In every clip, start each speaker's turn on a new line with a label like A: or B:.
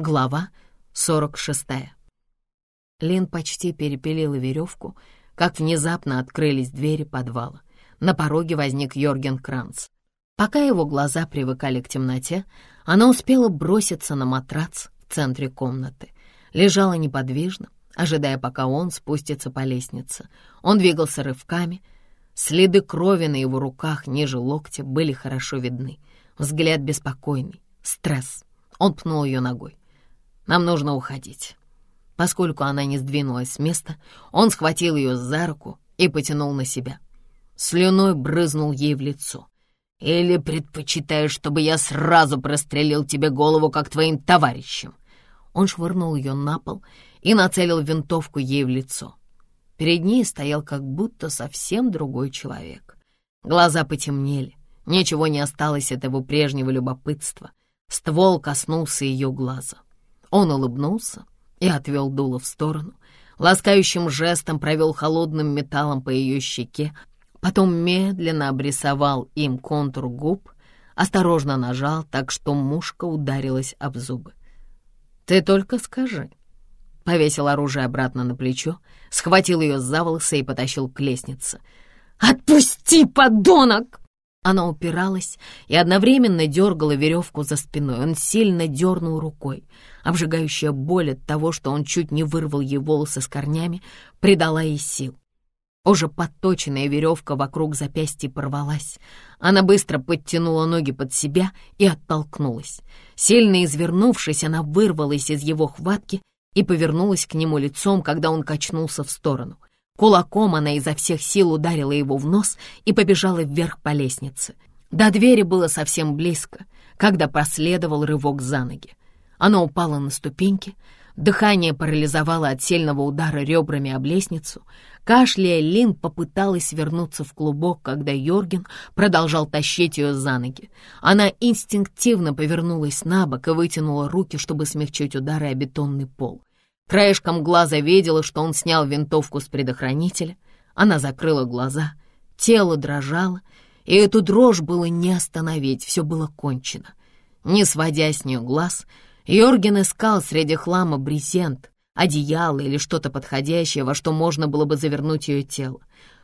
A: Глава 46. Лин почти перепилила веревку, как внезапно открылись двери подвала. На пороге возник Йорген Кранц. Пока его глаза привыкали к темноте, она успела броситься на матрац в центре комнаты. Лежала неподвижно, ожидая, пока он спустится по лестнице. Он двигался рывками. Следы крови на его руках ниже локтя были хорошо видны. Взгляд беспокойный, стресс. Он пнул ее ногой. Нам нужно уходить». Поскольку она не сдвинулась с места, он схватил ее за руку и потянул на себя. Слюной брызнул ей в лицо. «Или предпочитаешь, чтобы я сразу прострелил тебе голову, как твоим товарищам?» Он швырнул ее на пол и нацелил винтовку ей в лицо. Перед ней стоял как будто совсем другой человек. Глаза потемнели, ничего не осталось от его прежнего любопытства. Ствол коснулся ее глаза. Он улыбнулся и отвел дуло в сторону, ласкающим жестом провел холодным металлом по ее щеке, потом медленно обрисовал им контур губ, осторожно нажал, так что мушка ударилась об зубы. «Ты только скажи». Повесил оружие обратно на плечо, схватил ее за волосы и потащил к лестнице. «Отпусти, подонок!» Она упиралась и одновременно дергала веревку за спиной. Он сильно дернул рукой. Обжигающая боль от того, что он чуть не вырвал ей волосы с корнями, придала ей сил. Уже подточенная веревка вокруг запястья порвалась. Она быстро подтянула ноги под себя и оттолкнулась. Сильно извернувшись, она вырвалась из его хватки и повернулась к нему лицом, когда он качнулся в сторону. Кулаком она изо всех сил ударила его в нос и побежала вверх по лестнице. До двери было совсем близко, когда последовал рывок за ноги. Она упала на ступеньки, дыхание парализовало от сильного удара ребрами об лестницу. Кашляя, Лин попыталась вернуться в клубок, когда Йорген продолжал тащить ее за ноги. Она инстинктивно повернулась на бок и вытянула руки, чтобы смягчить удары о бетонный пол. Краешком глаза видела, что он снял винтовку с предохранителя. Она закрыла глаза, тело дрожало, и эту дрожь было не остановить, все было кончено. Не сводя с нее глаз, Йорген искал среди хлама брезент, одеяло или что-то подходящее, во что можно было бы завернуть ее тело.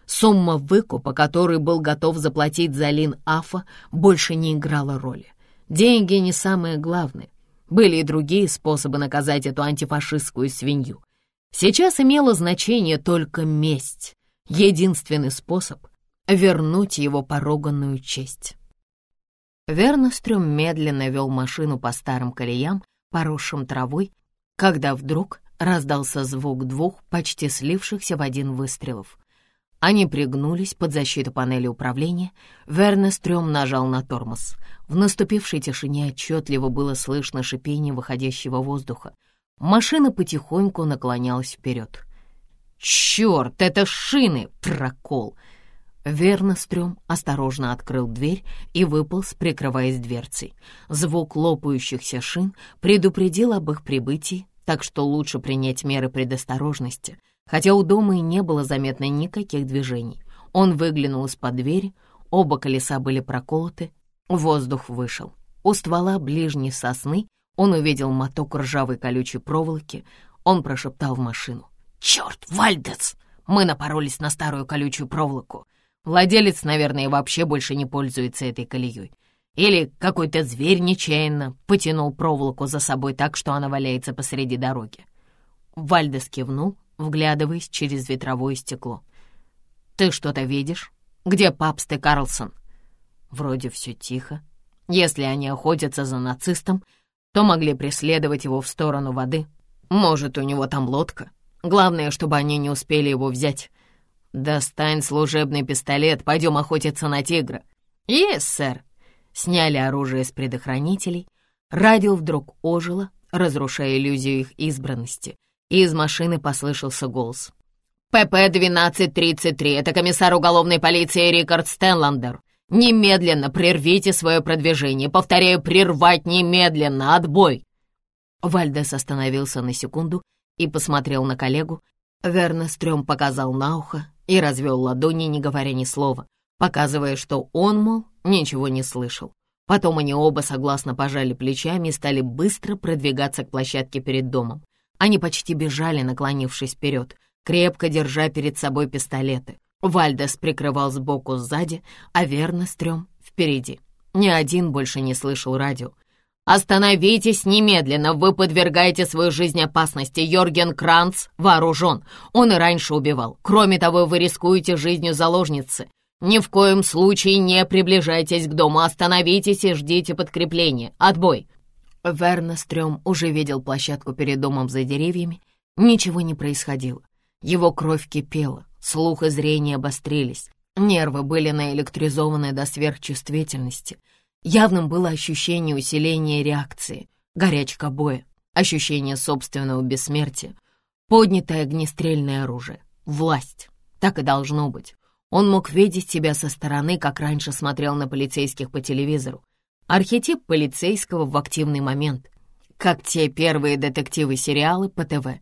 A: Сумма выкупа, который был готов заплатить за Лин Афа, больше не играла роли. Деньги не самое главное. Были и другие способы наказать эту антифашистскую свинью. Сейчас имело значение только месть. Единственный способ — вернуть его пороганную честь. Вернострюм медленно вел машину по старым колеям, поросшим травой, когда вдруг раздался звук двух почти слившихся в один выстрелов. Они пригнулись под защиту панели управления. Вернестрём нажал на тормоз. В наступившей тишине отчетливо было слышно шипение выходящего воздуха. Машина потихоньку наклонялась вперед. «Черт, это шины! Прокол!» Вернострём осторожно открыл дверь и выполз, прикрываясь дверцей. Звук лопающихся шин предупредил об их прибытии, так что лучше принять меры предосторожности — хотя у дома и не было заметно никаких движений. Он выглянул из-под двери, оба колеса были проколоты, воздух вышел. У ствола ближней сосны он увидел моток ржавой колючей проволоки, он прошептал в машину. «Черт, Вальдес! Мы напоролись на старую колючую проволоку. Владелец, наверное, вообще больше не пользуется этой колеей. Или какой-то зверь нечаянно потянул проволоку за собой так, что она валяется посреди дороги». Вальдес кивнул, вглядываясь через ветровое стекло. «Ты что-то видишь? Где Папст и Карлсон?» «Вроде все тихо. Если они охотятся за нацистом, то могли преследовать его в сторону воды. Может, у него там лодка. Главное, чтобы они не успели его взять. Достань служебный пистолет, пойдем охотиться на тигра». «Есть, сэр». Сняли оружие с предохранителей. Радио вдруг ожило, разрушая иллюзию их избранности — и из машины послышался голос. «ПП-1233, это комиссар уголовной полиции Рикард Стэнландер. Немедленно прервите свое продвижение. Повторяю, прервать немедленно. Отбой!» Вальдес остановился на секунду и посмотрел на коллегу. Вернестрём показал на ухо и развел ладони, не говоря ни слова, показывая, что он, мол, ничего не слышал. Потом они оба согласно пожали плечами и стали быстро продвигаться к площадке перед домом. Они почти бежали, наклонившись вперед, крепко держа перед собой пистолеты. Вальдес прикрывал сбоку сзади, а Вернострём впереди. Ни один больше не слышал радио. «Остановитесь немедленно! Вы подвергаете свою жизнь опасности! Йорген Кранц вооружен! Он и раньше убивал. Кроме того, вы рискуете жизнью заложницы. Ни в коем случае не приближайтесь к дому, остановитесь и ждите подкрепления. Отбой!» Вернострём уже видел площадку перед домом за деревьями. Ничего не происходило. Его кровь кипела, слух и зрение обострились. Нервы были наэлектризованы до сверхчувствительности — Явным было ощущение усиления реакции, горячка боя, ощущение собственного бессмертия, поднятое огнестрельное оружие, власть. Так и должно быть. Он мог видеть себя со стороны, как раньше смотрел на полицейских по телевизору. Архетип полицейского в активный момент, как те первые детективы-сериалы по ТВ.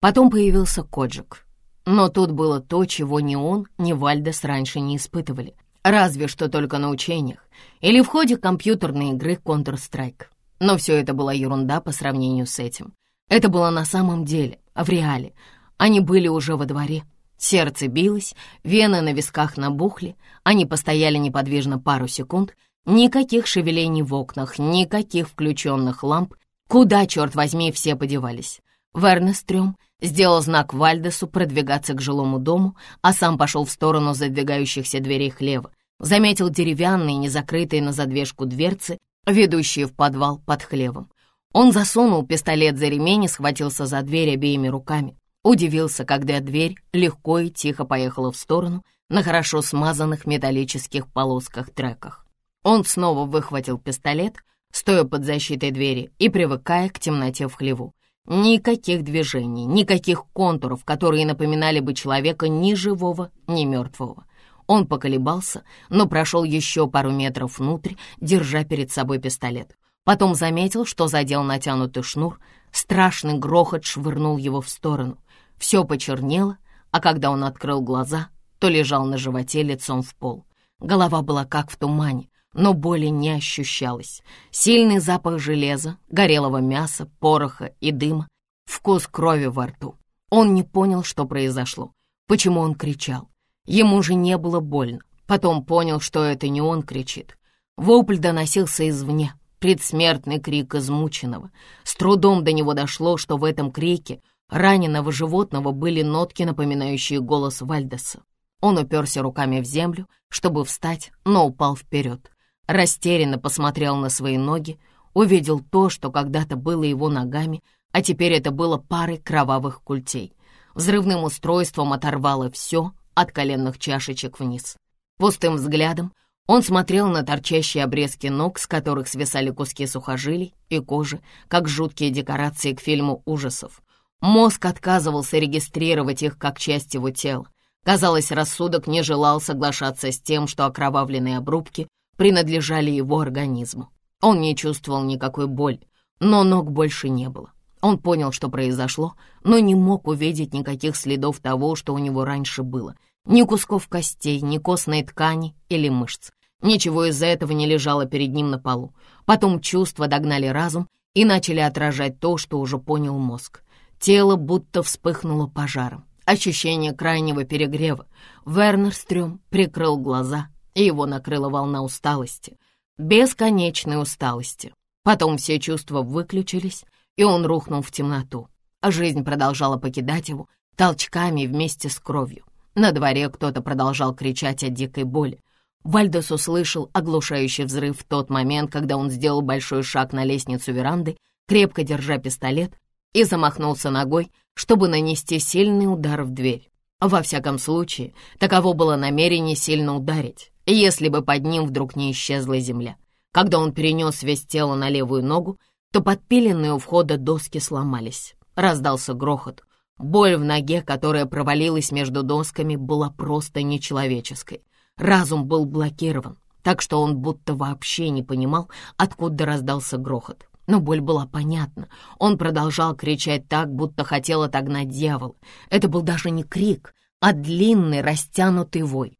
A: Потом появился Коджик. Но тут было то, чего ни он, ни Вальдес раньше не испытывали. Разве что только на учениях или в ходе компьютерной игры Counter-Strike. Но все это была ерунда по сравнению с этим. Это было на самом деле, в реале. Они были уже во дворе. Сердце билось, вены на висках набухли. Они постояли неподвижно пару секунд. Никаких шевелений в окнах, никаких включенных ламп. Куда, черт возьми, все подевались? Вернестрём сделал знак Вальдесу продвигаться к жилому дому, а сам пошел в сторону задвигающихся дверей хлева. Заметил деревянные, незакрытые на задвижку дверцы, ведущие в подвал под хлевом. Он засунул пистолет за ремень и схватился за дверь обеими руками. Удивился, когда дверь легко и тихо поехала в сторону на хорошо смазанных металлических полосках-треках. Он снова выхватил пистолет, стоя под защитой двери и привыкая к темноте в хлеву. Никаких движений, никаких контуров, которые напоминали бы человека ни живого, ни мертвого. Он поколебался, но прошел еще пару метров внутрь, держа перед собой пистолет. Потом заметил, что задел натянутый шнур. Страшный грохот швырнул его в сторону. Все почернело, а когда он открыл глаза, то лежал на животе лицом в пол. Голова была как в тумане, но боли не ощущалось. Сильный запах железа, горелого мяса, пороха и дыма, вкус крови во рту. Он не понял, что произошло, почему он кричал. Ему же не было больно. Потом понял, что это не он кричит. Вопль доносился извне, предсмертный крик измученного. С трудом до него дошло, что в этом крике раненого животного были нотки, напоминающие голос Вальдеса. Он уперся руками в землю, чтобы встать, но упал вперед растерянно посмотрел на свои ноги, увидел то, что когда-то было его ногами, а теперь это было парой кровавых культей. Взрывным устройством оторвало все от коленных чашечек вниз. Пустым взглядом он смотрел на торчащие обрезки ног, с которых свисали куски сухожилий и кожи, как жуткие декорации к фильму ужасов. Мозг отказывался регистрировать их как часть его тела. Казалось, рассудок не желал соглашаться с тем, что окровавленные обрубки принадлежали его организму. Он не чувствовал никакой боли, но ног больше не было. Он понял, что произошло, но не мог увидеть никаких следов того, что у него раньше было. Ни кусков костей, ни костной ткани или мышц. Ничего из этого не лежало перед ним на полу. Потом чувства догнали разум и начали отражать то, что уже понял мозг. Тело будто вспыхнуло пожаром. Ощущение крайнего перегрева. Вернер Стрём прикрыл глаза и его накрыла волна усталости, бесконечной усталости. Потом все чувства выключились, и он рухнул в темноту. А жизнь продолжала покидать его толчками вместе с кровью. На дворе кто-то продолжал кричать от дикой боли. Вальдес услышал оглушающий взрыв в тот момент, когда он сделал большой шаг на лестницу веранды, крепко держа пистолет, и замахнулся ногой, чтобы нанести сильный удар в дверь. Во всяком случае, таково было намерение сильно ударить если бы под ним вдруг не исчезла земля. Когда он перенес весь тело на левую ногу, то подпиленные у входа доски сломались. Раздался грохот. Боль в ноге, которая провалилась между досками, была просто нечеловеческой. Разум был блокирован, так что он будто вообще не понимал, откуда раздался грохот. Но боль была понятна. Он продолжал кричать так, будто хотел отогнать дьявола. Это был даже не крик, а длинный растянутый вой.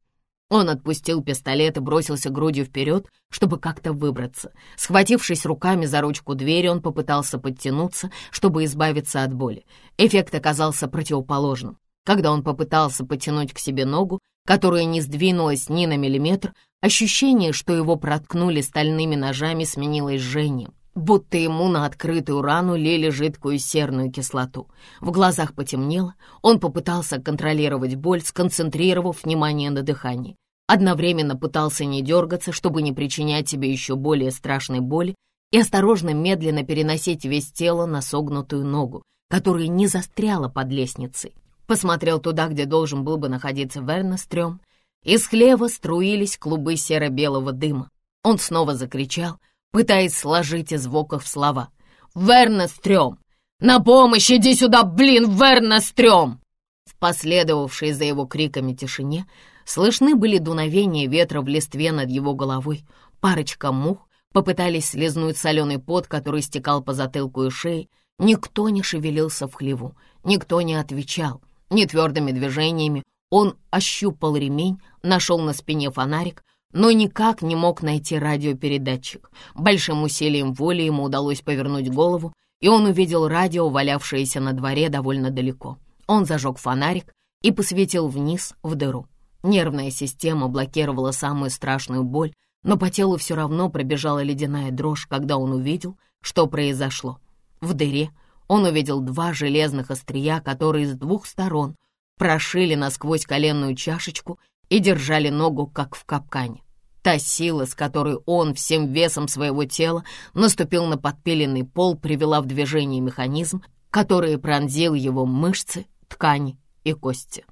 A: Он отпустил пистолет и бросился грудью вперед, чтобы как-то выбраться. Схватившись руками за ручку двери, он попытался подтянуться, чтобы избавиться от боли. Эффект оказался противоположным. Когда он попытался потянуть к себе ногу, которая не сдвинулась ни на миллиметр, ощущение, что его проткнули стальными ножами, сменилось жжением будто ему на открытую рану лили жидкую серную кислоту. В глазах потемнело, он попытался контролировать боль, сконцентрировав внимание на дыхании. Одновременно пытался не дергаться, чтобы не причинять себе еще более страшной боли, и осторожно медленно переносить весь тело на согнутую ногу, которая не застряла под лестницей. Посмотрел туда, где должен был бы находиться Вернестрём. Из хлева струились клубы серо-белого дыма. Он снова закричал — пытаясь сложить из звуков слова. «Вернестрём! На помощь! Иди сюда, блин, Вернестрём!» В последовавшей за его криками тишине слышны были дуновения ветра в листве над его головой. Парочка мух попытались слезнуть соленый пот, который стекал по затылку и шее. Никто не шевелился в хлеву, никто не отвечал. Нетвердыми движениями он ощупал ремень, нашел на спине фонарик, но никак не мог найти радиопередатчик. Большим усилием воли ему удалось повернуть голову, и он увидел радио, валявшееся на дворе довольно далеко. Он зажег фонарик и посветил вниз в дыру. Нервная система блокировала самую страшную боль, но по телу все равно пробежала ледяная дрожь, когда он увидел, что произошло. В дыре он увидел два железных острия, которые с двух сторон прошили насквозь коленную чашечку и держали ногу, как в капкане. Та сила, с которой он всем весом своего тела наступил на подпиленный пол, привела в движение механизм, который пронзил его мышцы, ткани и кости.